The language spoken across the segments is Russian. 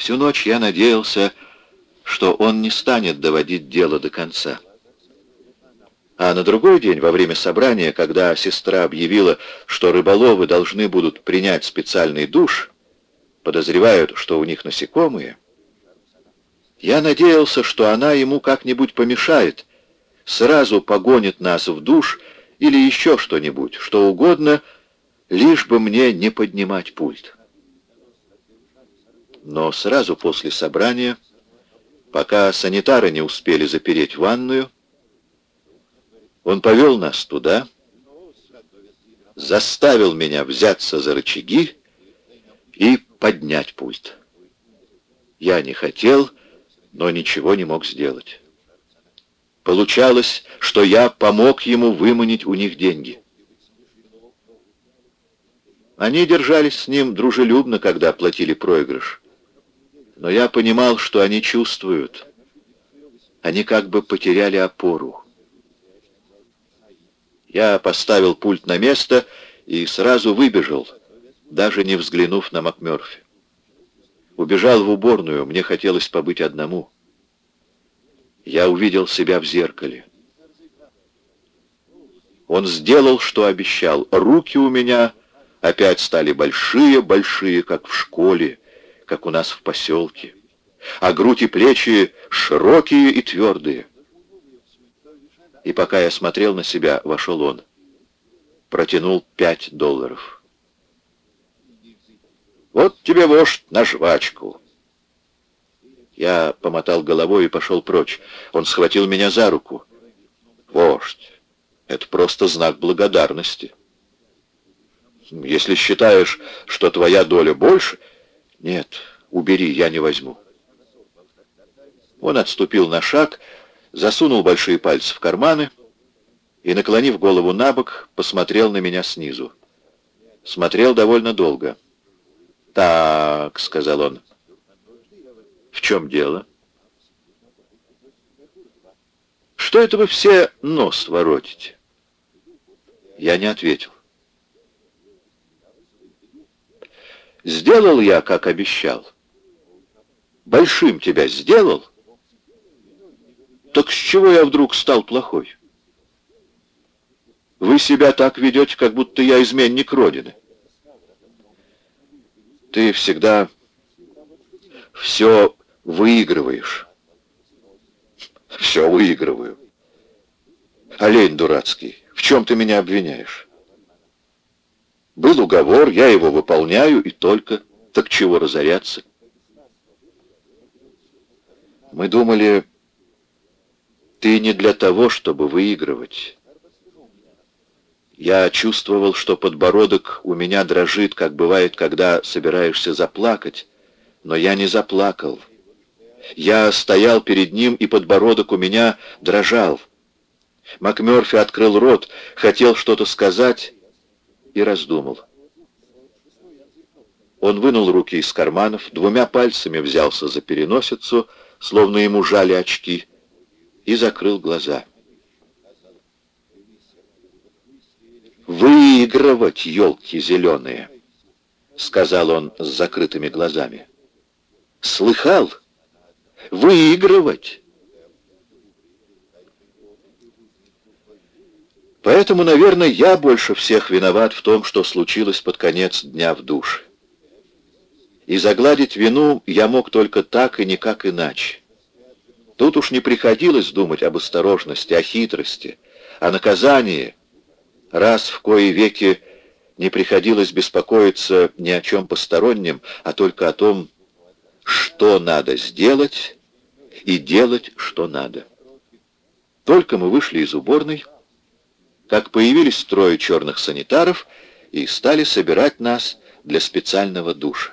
Всю ночь я надеялся, что он не станет доводить дело до конца. А на другой день, во время собрания, когда сестра объявила, что рыболовы должны будут принять специальный душ, подозревают, что у них насекомые, я надеялся, что она ему как-нибудь помешает, сразу погонит нас в душ или еще что-нибудь, что угодно, лишь бы мне не поднимать пульт. Но сразу после собрания Пока санитары не успели запереть ванную, он повел нас туда, заставил меня взяться за рычаги и поднять пульт. Я не хотел, но ничего не мог сделать. Получалось, что я помог ему выманить у них деньги. Они держались с ним дружелюбно, когда платили проигрыш но я понимал, что они чувствуют. Они как бы потеряли опору. Я поставил пульт на место и сразу выбежал, даже не взглянув на МакМёрфи. Убежал в уборную, мне хотелось побыть одному. Я увидел себя в зеркале. Он сделал, что обещал. Руки у меня опять стали большие-большие, как в школе, как у нас в поселке, а грудь и плечи широкие и твердые. И пока я смотрел на себя, вошел он. Протянул пять долларов. «Вот тебе, вождь, на жвачку!» Я помотал головой и пошел прочь. Он схватил меня за руку. «Вождь, это просто знак благодарности. Если считаешь, что твоя доля больше, «Нет, убери, я не возьму». Он отступил на шаг, засунул большие пальцы в карманы и, наклонив голову на бок, посмотрел на меня снизу. Смотрел довольно долго. «Так», — сказал он, — «в чем дело?» «Что это вы все нос воротите?» Я не ответил. Сделал я, как обещал. Большим тебя сделал? Так с чего я вдруг стал плохой? Вы себя так ведете, как будто я изменник Родины. Ты всегда все выигрываешь. Все выигрываю. Олень дурацкий, в чем ты меня обвиняешь? Был уговор, я его выполняю, и только. Так чего разоряться? Мы думали, ты не для того, чтобы выигрывать. Я чувствовал, что подбородок у меня дрожит, как бывает, когда собираешься заплакать, но я не заплакал. Я стоял перед ним, и подбородок у меня дрожал. МакМёрфи открыл рот, хотел что-то сказать, и раздумал. Он вынул руки из карманов, двумя пальцами взялся за переносицу, словно ему жали очки, и закрыл глаза. «Выигрывать, елки зеленые!» — сказал он с закрытыми глазами. «Слыхал? Выигрывать!» Поэтому, наверное, я больше всех виноват в том, что случилось под конец дня в душе. И загладить вину я мог только так и никак иначе. Тут уж не приходилось думать об осторожности, о хитрости, о наказании. Раз в кои веки не приходилось беспокоиться ни о чем постороннем, а только о том, что надо сделать и делать, что надо. Только мы вышли из уборной, как появились трое черных санитаров и стали собирать нас для специального душа.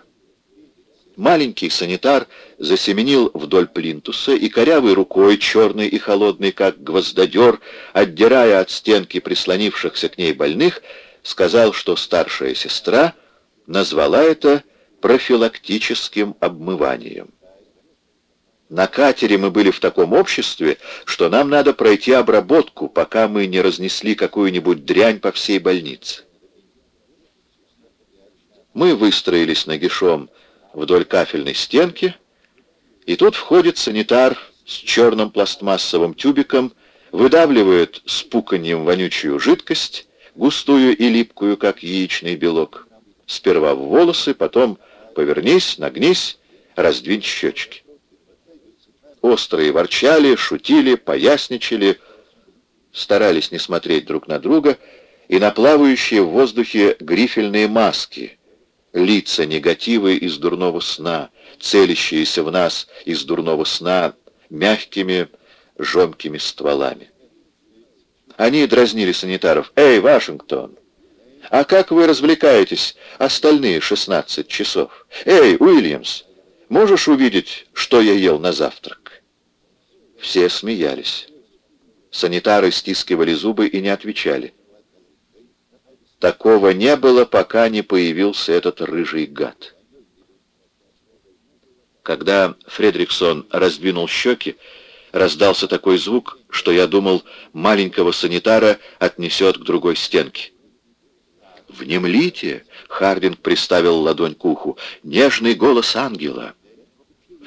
Маленький санитар засеменил вдоль плинтуса и корявой рукой, черной и холодной, как гвоздодер, отдирая от стенки прислонившихся к ней больных, сказал, что старшая сестра назвала это профилактическим обмыванием. На катере мы были в таком обществе, что нам надо пройти обработку, пока мы не разнесли какую-нибудь дрянь по всей больнице. Мы выстроились нагишом вдоль кафельной стенки, и тут входит санитар с черным пластмассовым тюбиком, выдавливает с пуканьем вонючую жидкость, густую и липкую, как яичный белок. Сперва в волосы, потом повернись, нагнись, раздвинь щечки. Острые ворчали, шутили, поясничали, старались не смотреть друг на друга, и на плавающие в воздухе грифельные маски, лица негативы из дурного сна, целящиеся в нас из дурного сна мягкими, жемкими стволами. Они дразнили санитаров. «Эй, Вашингтон, а как вы развлекаетесь остальные 16 часов? Эй, Уильямс, можешь увидеть, что я ел на завтрак?» Все смеялись. Санитары стискивали зубы и не отвечали. Такого не было, пока не появился этот рыжий гад. Когда Фредриксон раздвинул щеки, раздался такой звук, что я думал, маленького санитара отнесет к другой стенке. «Внемлите!» — Хардинг приставил ладонь к уху. «Нежный голос ангела!»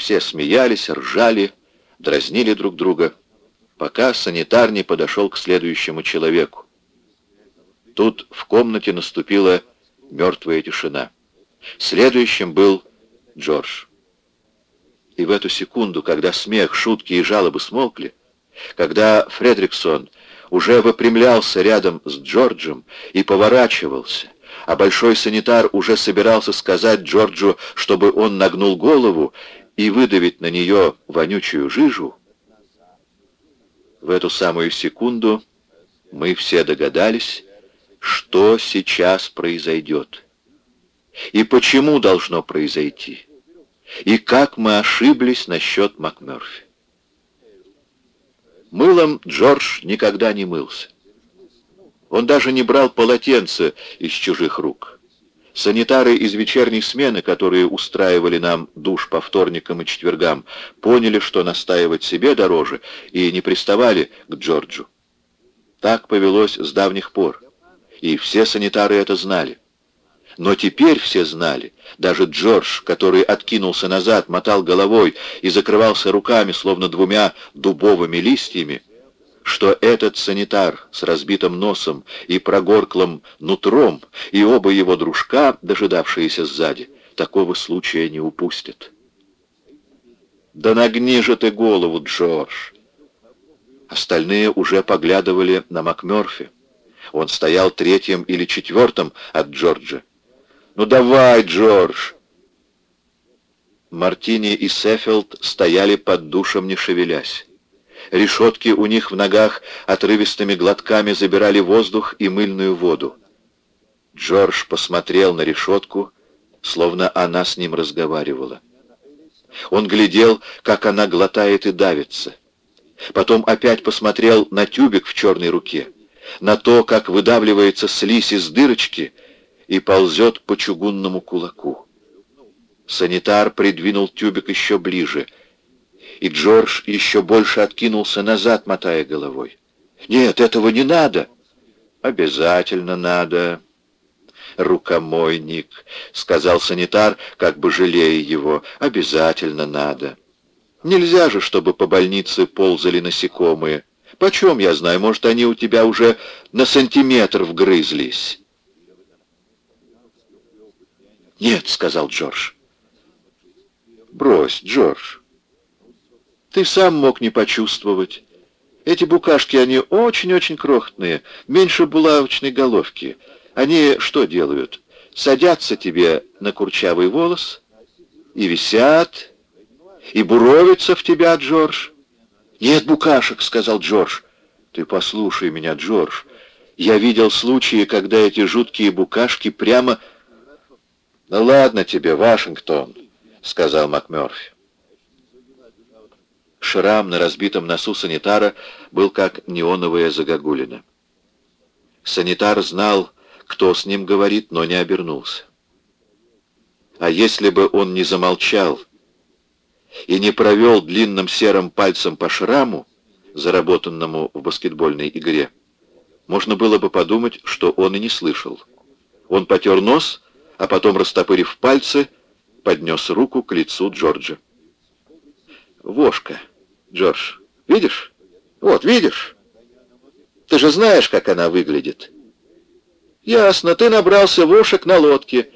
Все смеялись, ржали, дразнили друг друга, пока санитар не подошел к следующему человеку. Тут в комнате наступила мертвая тишина. Следующим был Джордж. И в эту секунду, когда смех, шутки и жалобы смолкли, когда Фредриксон уже выпрямлялся рядом с Джорджем и поворачивался, а большой санитар уже собирался сказать Джорджу, чтобы он нагнул голову и выдавить на нее вонючую жижу, в эту самую секунду мы все догадались, что сейчас произойдет. И почему должно произойти. И как мы ошиблись насчет МакМёрфи. Мылом Джордж никогда не мылся. Он даже не брал полотенце из чужих рук. Санитары из вечерней смены, которые устраивали нам душ по вторникам и четвергам, поняли, что настаивать себе дороже, и не приставали к Джорджу. Так повелось с давних пор, и все санитары это знали. Но теперь все знали, даже Джордж, который откинулся назад, мотал головой и закрывался руками, словно двумя дубовыми листьями, что этот санитар с разбитым носом и прогорклым нутром и оба его дружка, дожидавшиеся сзади, такого случая не упустят. «Да нагни же ты голову, Джордж!» Остальные уже поглядывали на МакМёрфи. Он стоял третьим или четвертым от Джорджа. «Ну давай, Джордж!» Мартини и Сеффилд стояли под душем, не шевелясь. Решетки у них в ногах отрывистыми глотками забирали воздух и мыльную воду. Джордж посмотрел на решетку, словно она с ним разговаривала. Он глядел, как она глотает и давится. Потом опять посмотрел на тюбик в черной руке на то, как выдавливается слизь из дырочки и ползет по чугунному кулаку. Санитар придвинул тюбик еще ближе, и Джордж еще больше откинулся назад, мотая головой. «Нет, этого не надо!» «Обязательно надо!» «Рукомойник», — сказал санитар, как бы жалея его, — «обязательно надо. Нельзя же, чтобы по больнице ползали насекомые». Почем я знаю, может, они у тебя уже на сантиметр вгрызлись?» «Нет», — сказал Джордж. «Брось, Джордж. Ты сам мог не почувствовать. Эти букашки, они очень-очень крохотные, меньше булавочной головки. Они что делают? Садятся тебе на курчавый волос и висят, и буровятся в тебя, Джордж. «Нет букашек», — сказал Джордж. «Ты послушай меня, Джордж. Я видел случаи, когда эти жуткие букашки прямо...» «Ну ладно тебе, Вашингтон», — сказал МакМёрфи. Шрам на разбитом носу санитара был как неоновая загогулина. Санитар знал, кто с ним говорит, но не обернулся. А если бы он не замолчал и не провел длинным серым пальцем по шраму, заработанному в баскетбольной игре, можно было бы подумать, что он и не слышал. Он потер нос, а потом, растопырив пальцы, поднес руку к лицу Джорджа. «Вошка, Джордж, видишь? Вот, видишь? Ты же знаешь, как она выглядит». «Ясно, ты набрался вошек на лодке.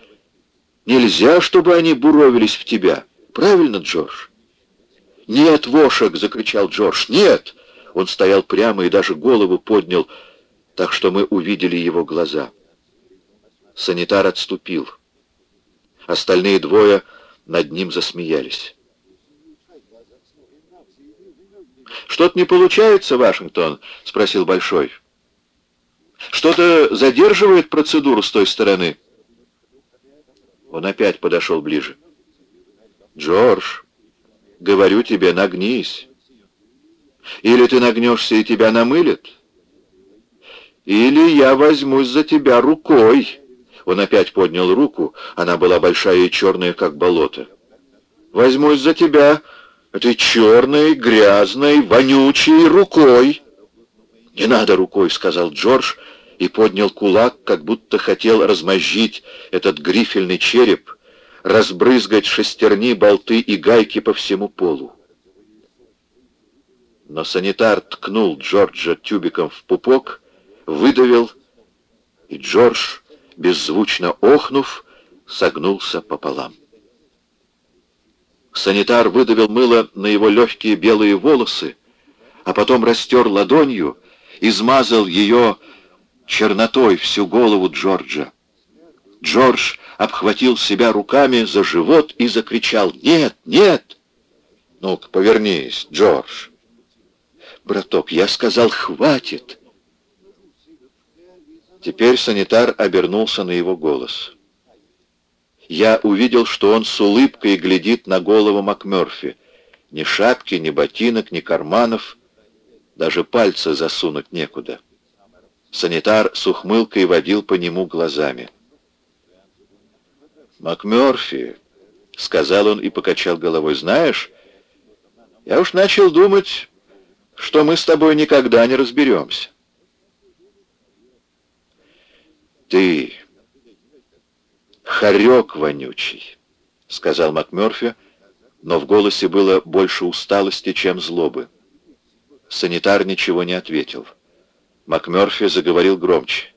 Нельзя, чтобы они буровились в тебя. Правильно, Джордж?» «Нет, вошек!» — закричал Джордж. «Нет!» Он стоял прямо и даже голову поднял, так что мы увидели его глаза. Санитар отступил. Остальные двое над ним засмеялись. «Что-то не получается, Вашингтон?» — спросил Большой. «Что-то задерживает процедуру с той стороны?» Он опять подошел ближе. «Джордж, говорю тебе, нагнись. Или ты нагнешься и тебя намылят, или я возьмусь за тебя рукой». Он опять поднял руку, она была большая и черная, как болото. «Возьмусь за тебя этой черной, грязной, вонючей рукой!» «Не надо рукой», — сказал Джордж, и поднял кулак, как будто хотел размозжить этот грифельный череп, разбрызгать шестерни, болты и гайки по всему полу. Но санитар ткнул Джорджа тюбиком в пупок, выдавил, и Джордж беззвучно охнув, согнулся пополам. Санитар выдавил мыло на его легкие белые волосы, а потом растер ладонью, измазал ее чернотой всю голову Джорджа. Джордж обхватил себя руками за живот и закричал «Нет, нет!» «Ну-ка, повернись, Джордж!» «Браток, я сказал, хватит!» Теперь санитар обернулся на его голос. Я увидел, что он с улыбкой глядит на голову МакМёрфи. Ни шапки, ни ботинок, ни карманов, даже пальцы засунуть некуда. Санитар с ухмылкой водил по нему глазами. «МакМёрфи», — сказал он и покачал головой, — «знаешь, я уж начал думать, что мы с тобой никогда не разберемся. «Ты хорек вонючий», — сказал МакМёрфи, но в голосе было больше усталости, чем злобы. Санитар ничего не ответил. МакМёрфи заговорил громче.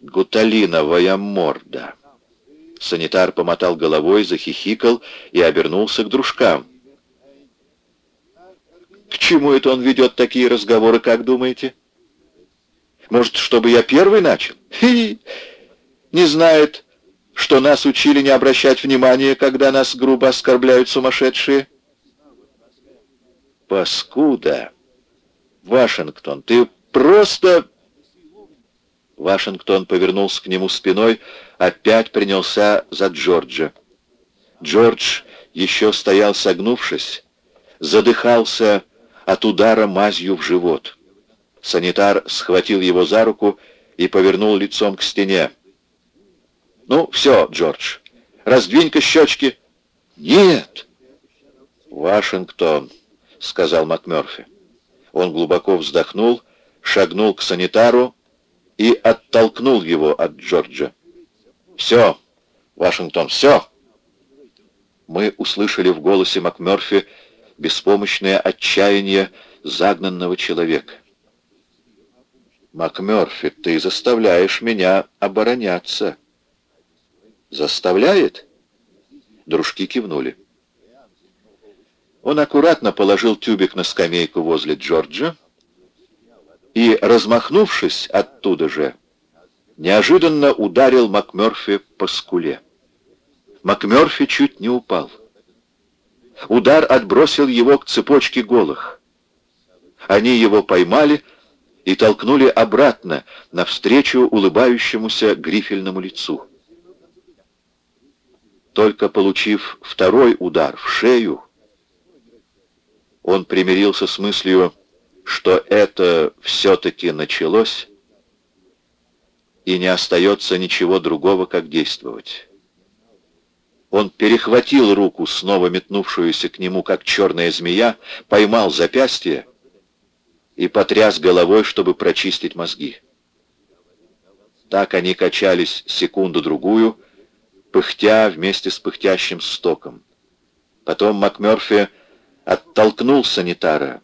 «Гуталиновая морда». Санитар помотал головой, захихикал и обернулся к дружкам. «К чему это он ведет такие разговоры, как думаете?» Может, чтобы я первый начал? Хи! Не знает, что нас учили не обращать внимания, когда нас грубо оскорбляют сумасшедшие. Паскуда! Вашингтон, ты просто... Вашингтон повернулся к нему спиной, опять принялся за Джорджа. Джордж еще стоял согнувшись, задыхался от удара мазью в живот. Санитар схватил его за руку и повернул лицом к стене. «Ну, все, Джордж, раздвинь-ка щечки». «Нет!» «Вашингтон», — сказал МакМёрфи. Он глубоко вздохнул, шагнул к санитару и оттолкнул его от Джорджа. «Все, Вашингтон, все!» Мы услышали в голосе МакМёрфи беспомощное отчаяние загнанного человека. МакМёрфи, ты заставляешь меня обороняться. Заставляет? Дружки кивнули. Он аккуратно положил тюбик на скамейку возле Джорджа и, размахнувшись оттуда же, неожиданно ударил МакМёрфи по скуле. МакМёрфи чуть не упал. Удар отбросил его к цепочке голых. Они его поймали, и толкнули обратно, навстречу улыбающемуся грифельному лицу. Только получив второй удар в шею, он примирился с мыслью, что это все-таки началось, и не остается ничего другого, как действовать. Он перехватил руку, снова метнувшуюся к нему, как черная змея, поймал запястье и потряс головой, чтобы прочистить мозги. Так они качались секунду-другую, пыхтя вместе с пыхтящим стоком. Потом МакМёрфи оттолкнул санитара